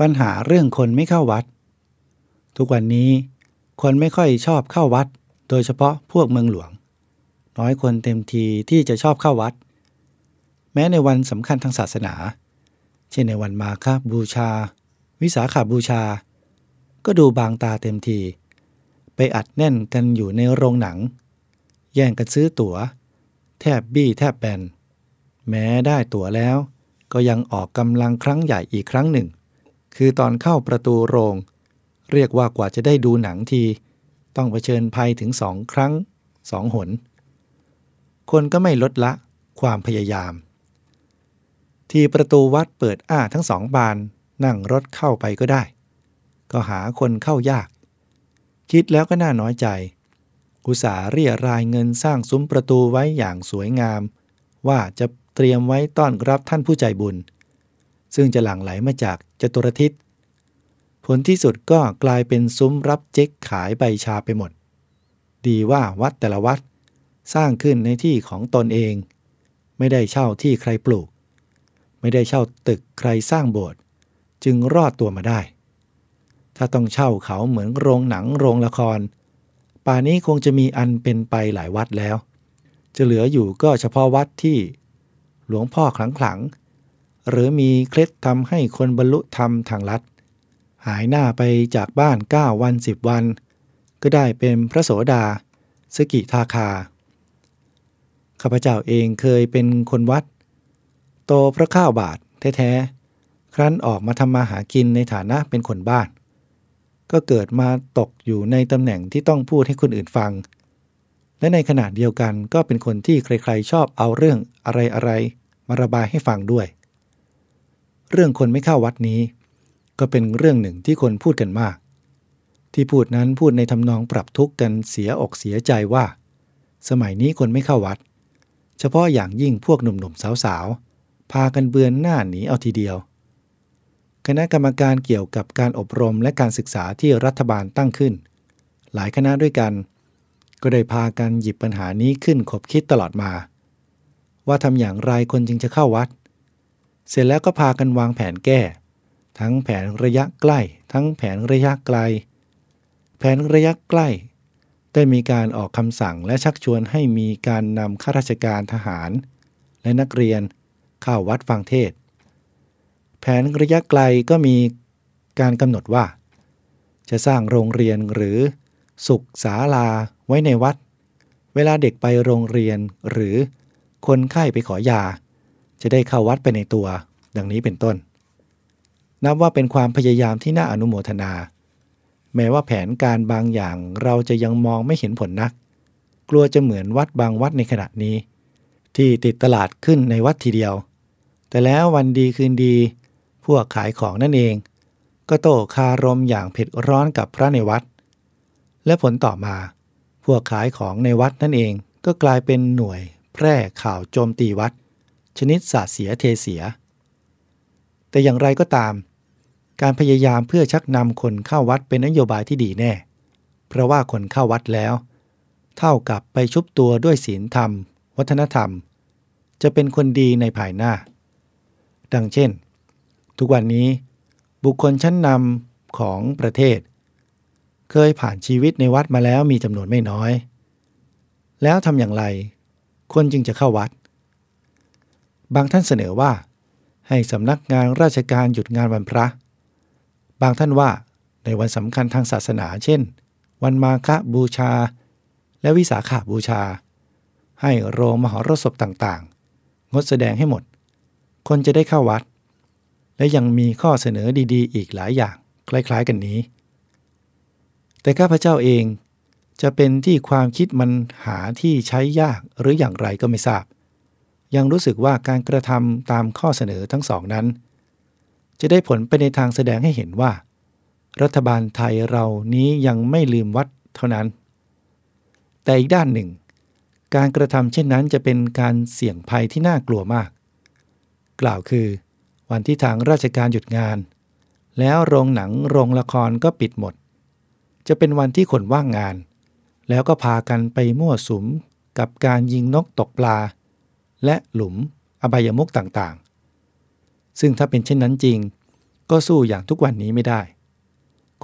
ปัญหาเรื่องคนไม่เข้าวัด ทุกวันนี้ คนไม่ค่อยชอบเข้าวัด โดยเฉพาะพวกเมืองหลวง น้อยคนเต็มทีที่จะชอบเข้าวัด แม้ในวันสำคัญทางศาสนา เช่นในวันมาฆบูชา วิสาขาบูชา ก็ดูบางตาเต็มที ไปอัดแน่นกันอยู่ในโรงหนัง แย่งกันซื้อตั๋ว แทบบี้แทบแบนแม้ได้ตั๋วแล้ว ก็ยังออกกำลังครั้งใหญ่อีกครั้งหนึ่ง คือตอนเข้าประตูโรง เรียกว่ากว่าจะได้ดูหนังที ต้องเผชิญภัยถึงสองครั้งสองหน คนก็ไม่ลดละความพยายาม ที่ประตูวัดเปิดอ้าทั้งสองบานนั่งรถเข้าไปก็ได้ ก็หาคนเข้ายาก คิดแล้วก็น่าน้อยใจ อุตสาเรียรายเงินสร้างซุ้มประตูไว้อย่างสวยงาม ว่าจะเตรียมไว้ต้อนรับท่านผู้ใจบุญ ซึ่งจะหลั่งไหลมาจากจตุรทิศ ผลที่สุดก็กลายเป็นซุ้มรับเจ๊กขายใบชาไปหมด ดีว่าวัดแต่ละวัดสร้างขึ้นในที่ของตนเอง ไม่ได้เช่าที่ใครปลูก ไม่ได้เช่าตึกใครสร้างโบสถ์จึงรอดตัวมาได้ ถ้าต้องเช่าเขาเหมือนโรงหนังโรงละคร ป่านี้คงจะมีอันเป็นไปหลายวัดแล้ว จะเหลืออยู่ก็เฉพาะวัดที่ หลวงพ่อขลังขลัง หรือมีเคล็ดทำให้คนบรรลุธรรมทางลัด หายหน้าไปจากบ้าน 9 วัน 10 วัน ก็ได้เป็นพระโสดา สกิทาคา ข้าพเจ้าเองเคยเป็นคนวัด โตพระข้าวบาทแท้ๆ ครั้นออกมาทำมาหากินในฐานะเป็นคนบ้าน ก็เกิดมาตกอยู่ในตำแหน่งที่ต้องพูดให้คนอื่นฟัง และในขณะเดียวกันก็เป็นคนที่ใครๆชอบเอาเรื่องอะไรๆมาระบายให้ฟังด้วย เรื่องคนไม่เข้าวัดนี้ ก็เป็นเรื่องหนึ่งที่คนพูดกันมาก ที่พูดนั้นพูดในทำนองปรับทุกข์กันเสียอกเสียใจว่า สมัยนี้คนไม่เข้าวัด เฉพาะอย่างยิ่งพวกหนุ่มๆสาวๆ พากันเบือนหน้าหนีเอาทีเดียว คณะกรรมการเกี่ยวกับการอบรมและการศึกษาที่รัฐบาลตั้งขึ้น หลายคณะด้วยกัน ก็ได้พากันหยิบปัญหานี้ขึ้นคบคิดตลอดมา ว่าทำอย่างไรคนจึงจะเข้าวัด เสร็จแล้วก็พากันวางแผนแก้ ทั้งแผนระยะใกล้ ทั้งแผนระยะไกล แผนระยะใกล้ ได้มีการออกคำสั่งและชักชวนให้มีการนำข้าราชการทหาร และนักเรียนเข้าวัดฟังเทศ แผนระยะไกลก็มีการกำหนดว่า จะสร้างโรงเรียนหรือสุขศาลาไว้ในวัด เวลาเด็กไปโรงเรียนหรือคนไข้ไปขอยา จะได้เข้าวัดไปในตัว ดังนี้เป็นต้น นับว่าเป็นความพยายามที่น่าอนุโมทนา แม้ว่าแผนการบางอย่างเราจะยังมองไม่เห็นผลนัก กลัวจะเหมือนวัดบางวัดในขณะนี้ ที่ติดตลาดขึ้นในวัดทีเดียว แต่แล้ววันดีคืนดี พวกขายของนั่นเอง ก็โต้คารมอย่างเผ็ดร้อนกับพระในวัด และผลต่อมา พวกขายของในวัดนั่นเองก็กลายเป็นหน่วยแพร่ข่าวโจมตีวัด ชนิดสาเสียเทเสีย แต่อย่างไรก็ตาม การพยายามเพื่อชักนำคนเข้าวัดเป็นนโยบายที่ดีแน่ เพราะว่าคนเข้าวัดแล้ว เท่ากับไปชุบตัวด้วยศีลธรรม วัฒนธรรม จะเป็นคนดีในภายหน้า ดังเช่น ทุกวันนี้ บุคคลชั้นนำของประเทศ เคยผ่านชีวิตในวัดมาแล้วมีจำนวนไม่น้อย แล้วทำอย่างไร คนจึงจะเข้าวัด บางท่านเสนอว่า ให้สำนักงานราชการหยุดงานวันพระ บางท่านว่าในวันสำคัญทางศาสนา เช่น วันมาฆบูชา และวิสาขาบูชา ให้โรงมหรสพต่างๆ งดแสดงให้หมด คนจะได้เข้าวัด และยังมีข้อเสนอดีๆ อีกหลายอย่างคล้ายๆกันนี้ แต่ข้าพเจ้าเองจะเป็นที่ความคิดมันหาที่ใช้ยากหรืออย่างไรก็ไม่ทราบ ยังรู้สึกว่าการกระทำตามข้อเสนอทั้งสองนั้น จะได้ผลไปในทางแสดงให้เห็นว่า รัฐบาลไทยเรานี้ยังไม่ลืมวัดเท่านั้น แต่อีกด้านหนึ่ง การกระทำเช่นนั้นจะเป็นการเสี่ยงภัยที่น่ากลัวมาก กล่าวคือวันที่ทางราชการหยุดงาน แล้วโรงหนังโรงละครก็ปิดหมด จะเป็นวันที่คนว่างงาน แล้วก็พากันไปมั่วสุมกับการยิงนกตกปลา และหลุมอบายมุกต่างๆ ซึ่งถ้าเป็นเช่นนั้นจริง ก็สู้อย่างทุกวันนี้ไม่ได้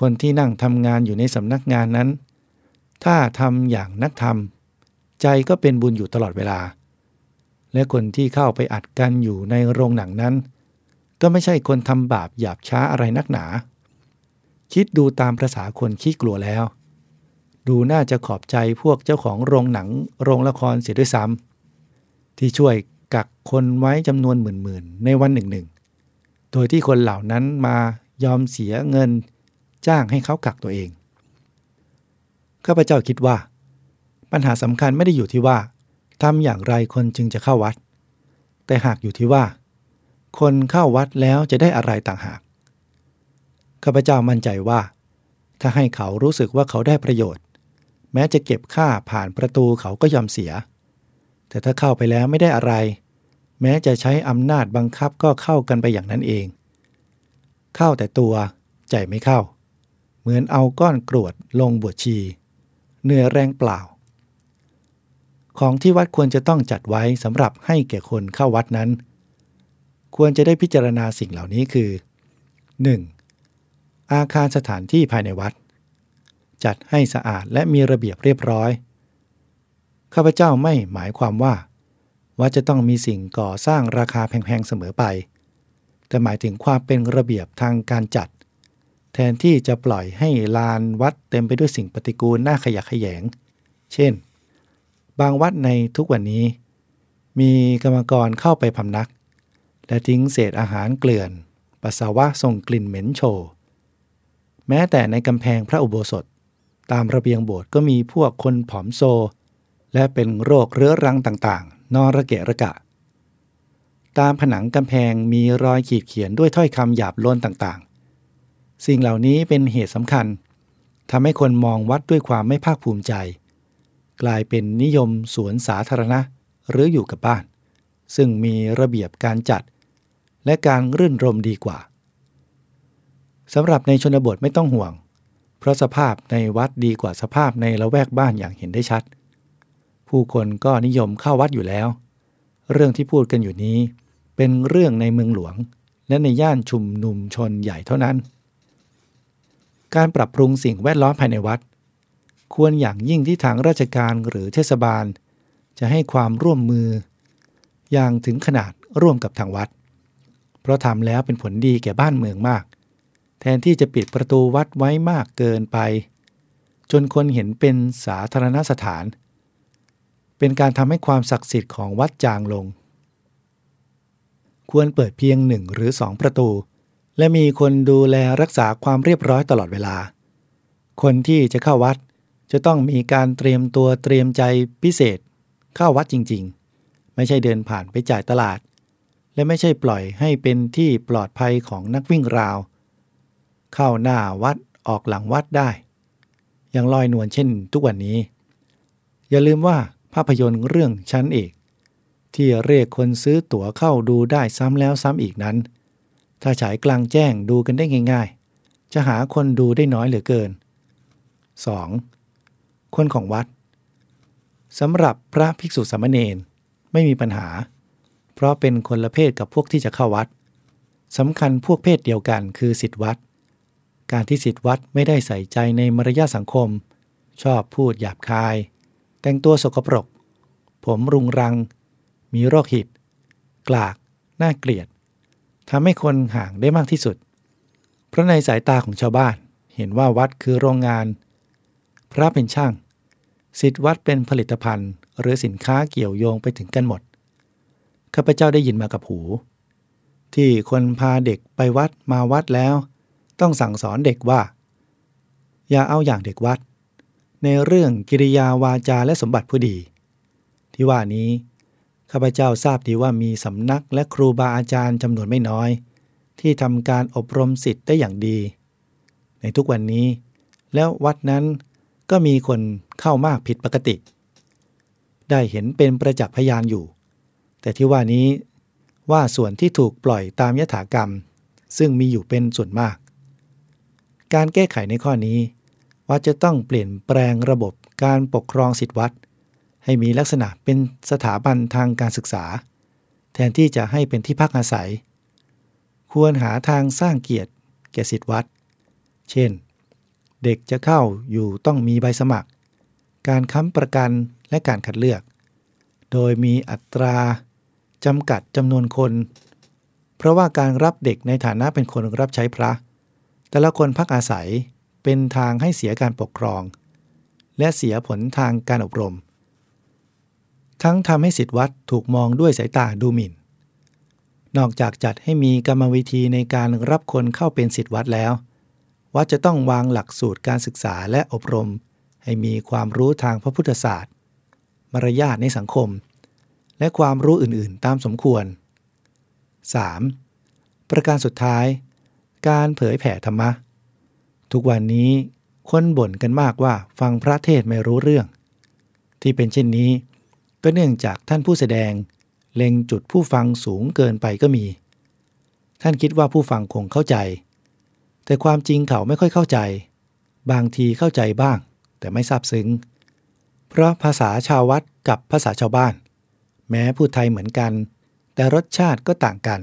คนที่นั่งทำงานอยู่ในสำนักงานนั้น ถ้าทำอย่างนักธรรม ใจก็เป็นบุญอยู่ตลอดเวลา และคนที่เข้าไปอัดกันอยู่ในโรงหนังนั้น ก็ไม่ใช่คนทำบาปหยาบช้าอะไรนักหนา คิดดูตามภาษาคนขี้กลัวแล้ว ดูน่าจะขอบใจพวกเจ้าของโรงหนัง โรงละครเสียด้วยซ้ำ ที่ช่วยกักคนไว้จำนวนหมื่นๆในวันหนึ่งหนึ่งโดยที่คนเหล่านั้นมายอมเสียเงินจ้างให้เขากักตัวเองข้าพเจ้าคิดว่า ปัญหาสำคัญไม่ได้อยู่ที่ว่าทำอย่างไรคนจึงจะเข้าวัด แต่หากอยู่ที่ว่า คนเข้าวัดแล้วจะได้อะไรต่างหากข้าพเจ้ามั่นใจว่า ถ้าให้เขารู้สึกว่าเขาได้ประโยชน์ แม้จะเก็บค่าผ่านประตูเขาก็ยอมเสีย แต่ถ้าเข้าไปแล้วไม่ได้อะไร แม้จะใช้อำนาจบังคับก็เข้ากันไปอย่างนั้นเอง เข้าแต่ตัวใจไม่เข้า เหมือนเอาก้อนกรวดลงบวชชี เหนื่อยแรงเปล่า ของที่วัดควรจะต้องจัดไว้สำหรับให้แก่คนเข้าวัดนั้น ควรจะได้พิจารณาสิ่งเหล่านี้คือ 1. อาคารสถานที่ภายในวัด จัดให้สะอาดและมีระเบียบเรียบร้อย ข้าพเจ้าไม่หมายความว่าว่าจะต้องมีสิ่งก่อสร้างราคาแพงๆเสมอไป แต่หมายถึงความเป็นระเบียบทางการจัด แทนที่จะปล่อยให้ลานวัดเต็มไปด้วยสิ่งปฏิกูลน่าขยะแขยง เช่น บางวัดในทุกวันนี้ มีกรรมกรเข้าไปพำนัก และทิ้งเศษอาหารเกลื่อน ปัสสาวะส่งกลิ่นเหม็นโชแม้แต่ในกำแพงพระอุโบสถ ตามระเบียงโบสถ์ก็มีพวกคนผอมโซ และเป็นโรคเรื้อรังต่างๆ นอระเกะระกะ ตามผนังกำแพงมีรอยขีดเขียนด้วยถ้อยคำหยาบโลนต่างๆ สิ่งเหล่านี้เป็นเหตุสำคัญทำให้คนมองวัดด้วยความไม่ภาคภูมิใจ กลายเป็นนิยมสวนสาธารณะหรืออยู่กับบ้าน ซึ่งมีระเบียบการจัด และการรื่นรมดีกว่าสำหรับในชนบทไม่ต้องห่วง เพราะสภาพในวัดดีกว่าสภาพในละแวกบ้านอย่างเห็นได้ชัด ผู้คนก็นิยมเข้าวัดอยู่แล้ว เรื่องที่พูดกันอยู่นี้ เป็นเรื่องในเมืองหลวง และในย่านชุมนุมชนใหญ่เท่านั้น การปรับปรุงสิ่งแวดล้อมภายในวัด ควรอย่างยิ่งที่ทางราชการหรือเทศบาล จะให้ความร่วมมือ อย่างถึงขนาดร่วมกับทางวัด เพราะทำแล้วเป็นผลดีแก่บ้านเมืองมาก แทนที่จะปิดประตูวัดไว้มากเกินไป จนคนเห็นเป็นสาธารณสถานเเป็นการทำให้ความศักดิ์สิทธิ์ของวัดจางลง ควรเปิดเพียงหนึ่งหรือสองประตู และมีคนดูแลรักษาความเรียบร้อยตลอดเวลา คนที่จะเข้าวัดจะต้องมีการเตรียมตัวเตรียมใจพิเศษ เข้าวัดจริงๆ ไม่ใช่เดินผ่านไปจ่ายตลาด และไม่ใช่ปล่อยให้เป็นที่ปลอดภัยของนักวิ่งราว เข้าหน้าวัดออกหลังวัดได้ อย่างลอยนวลเช่นทุกวันนี้ อย่าลืมว่า ภาพยนตร์เรื่องชั้นเอก ที่เรียกคนซื้อตั๋วเข้าดูได้ซ้ำแล้วซ้ำอีกนั้น ถ้าฉายกลางแจ้งดูกันได้ง่าย ๆ จะหาคนดูได้น้อยเหลือเกิน 2. คนของวัดสำหรับพระภิกษุสามเณรไม่มีปัญหา เพราะเป็นคนละเพศกับพวกที่จะเข้าวัดสำคัญพวกเพศเดียวกันคือสิทธิวัด การที่สิทธิวัดไม่ได้ใส่ใจในมารยาสังคม ชอบพูดหยาบคาย แต่งตัวสกปรก ผมรุงรัง มีโรคหิด กลาก น่าเกลียดทำให้คนห่างได้มากที่สุด เพราะในสายตาของชาวบ้านเห็นว่าวัดคือโรงงาน พระเป็นช่าง สิทธิวัดเป็นผลิตภัณฑ์ หรือสินค้าเกี่ยวโยงไปถึงกันหมด ข้าพเจ้าได้ยินมากับหู ที่คนพาเด็กไปวัดมาวัดแล้ว ต้องสั่งสอนเด็กว่า อย่าเอาอย่างเด็กวัด ในเรื่องกิริยาวาจาและสมบัติผู้ดี ที่ว่านี้ ข้าพเจ้าทราบดีว่ามีสำนักและครูบาอาจารย์จำนวนไม่น้อย ที่ทำการอบรมสิทธิ์ได้อย่างดี ในทุกวันนี้ แล้ววัดนั้นก็มีคนเข้ามากผิดปกติ ได้เห็นเป็นประจักษ์พยานอยู่ แต่ที่ว่านี้ว่าส่วนที่ถูกปล่อยตามยถากรรม ซึ่งมีอยู่เป็นส่วนมาก การแก้ไขในข้อนี้ วัดจะต้องเปลี่ยนแปลงระบบการปกครองสิทธิวัดให้มีลักษณะเป็นสถาบันทางการศึกษา แทนที่จะให้เป็นที่พักอาศัย ควรหาทางสร้างเกียรติแก่สิทธิวัดเช่น เด็กจะเข้าอยู่ต้องมีใบสมัคร การค้ำประกันและการคัดเลือก โดยมีอัตราจำกัดจำนวนคน เพราะว่าการรับเด็กในฐานะเป็นคนรับใช้พระ แต่ละคนพักอาศัย เป็นทางให้เสียการปกครอง และเสียผลทางการอบรม ทั้งทำให้สิทธิวัดถูกมองด้วยสายตาดูหมิ่น นอกจากจัดให้มีกรรมวิธีในการรับคนเข้าเป็นสิทธิวัดแล้ววัดจะต้องวางหลักสูตรการศึกษาและอบรม ให้มีความรู้ทางพระพุทธศาสตร์ มารยาทในสังคม และความรู้อื่นๆ ตามสมควร 3. ประการสุดท้าย การเผยแผ่ธรรมะ ทุกวันนี้คนบ่นกันมากว่าฟังพระเทศไม่รู้เรื่อง ที่เป็นเช่นนี้ ก็เนื่องจากท่านผู้แสดง เล็งจุดผู้ฟังสูงเกินไปก็มี ท่านคิดว่าผู้ฟังคงเข้าใจ แต่ความจริงเขาไม่ค่อยเข้าใจ บางทีเข้าใจบ้าง แต่ไม่ซาบซึ้ง เพราะภาษาชาววัดกับภาษาชาวบ้าน แม้พูดไทยเหมือนกัน แต่รสชาติก็ต่างกัน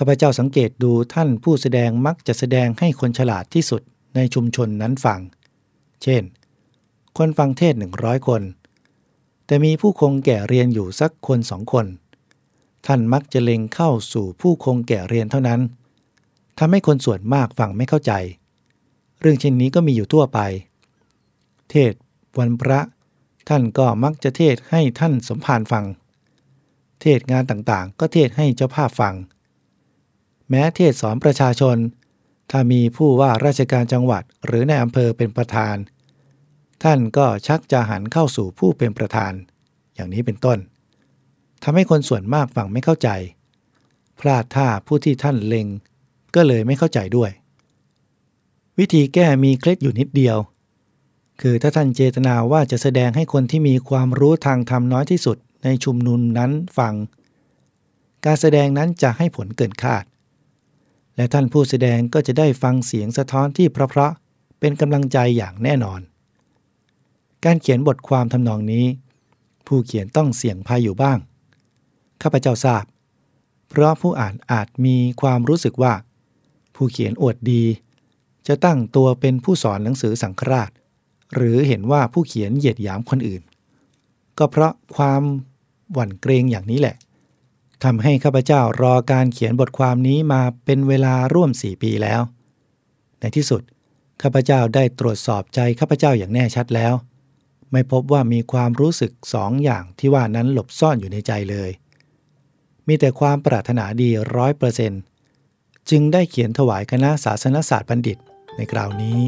ข้าพเจ้าสังเกตดูท่านผู้แสดงมักจะแสดงให้คนฉลาดที่สุดในชุมชนนั้นฟัง เช่น คนฟังเทศหนึ่งร้อยคน แต่มีผู้คงแก่เรียนอยู่สักคนสองคน ท่านมักจะเล็งเข้าสู่ผู้คงแก่เรียนเท่านั้นทำให้คนส่วนมากฟังไม่เข้าใจ เรื่องเช่นนี้ก็มีอยู่ทั่วไป เทศวันพระท่านก็มักจะเทศให้ท่านสมภารฟัง เทศงานต่างๆ ก็เทศให้เจ้าภาพฟัง แม้เทศสอนประชาชน ถ้ามีผู้ว่าราชการจังหวัดหรือในอำเภอเป็นประธาน ท่านก็ชักจะหันเข้าสู่ผู้เป็นประธาน อย่างนี้เป็นต้นทำให้คนส่วนมากฟังไม่เข้าใจ พลาดท่าผู้ที่ท่านเล็ง ก็เลยไม่เข้าใจด้วย วิธีแก้มีเคล็ดอยู่นิดเดียว คือถ้าท่านเจตนาว่าจะแสดงให้คนที่มีความรู้ทางธรรมน้อยที่สุดในชุมนุมนั้นฟัง การแสดงนั้นจะให้ผลเกินคาด และท่านผู้แสดงก็จะได้ฟังเสียงสะท้อนที่เพราะๆเป็นกำลังใจอย่างแน่นอน การเขียนบทความทำนองนี้ ผู้เขียนต้องเสี่ยงภัยอยู่บ้าง ข้าพเจ้าทราบ เพราะผู้อ่านอาจมีความรู้สึกว่า ผู้เขียนอวดดี จะตั้งตัวเป็นผู้สอนหนังสือสังฆราช หรือเห็นว่าผู้เขียนเหยียดหยามคนอื่น ก็เพราะความหวั่นเกรงอย่างนี้แหละ ทำให้ข้าพเจ้ารอการเขียนบทความนี้มาเป็นเวลาร่วมสี่ปีแล้ว ในที่สุดข้าพเจ้าได้ตรวจสอบใจข้าพเจ้าอย่างแน่ชัดแล้ว ไม่พบว่ามีความรู้สึกสองอย่างที่ว่านั้นหลบซ่อนอยู่ในใจเลย มีแต่ความปรารถนาดีร้อยเปอร์เซนต์จึงได้เขียนถวายคณะศาสนศาสตร์บัณฑิตในคราวนี้